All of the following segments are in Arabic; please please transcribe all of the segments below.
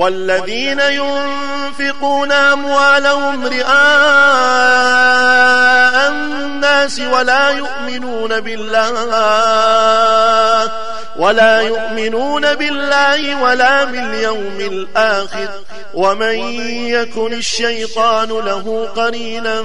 والذين ينفقون أموالهم رئاء الناس ولا يؤمنون بالله ولا يؤمنون بالله ولا باليوم الآخر. ومن يكن الشيطان له قرينا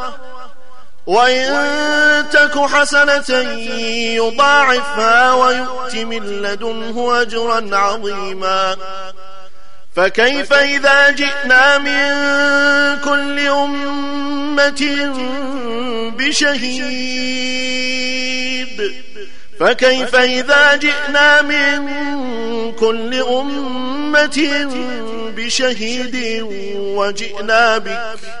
وإن تك حسنة يضاعفها ويؤت من لدنه أجرا عظيما. فكيف إذا جئنا من كل أمة بشهيد؟ فكيف إذا جئنا من كل أمة بشهيد وجئنا بك؟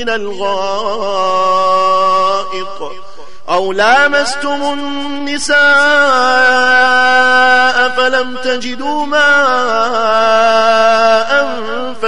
من الغائط أو لامستم النساء فلم تجدوا ماء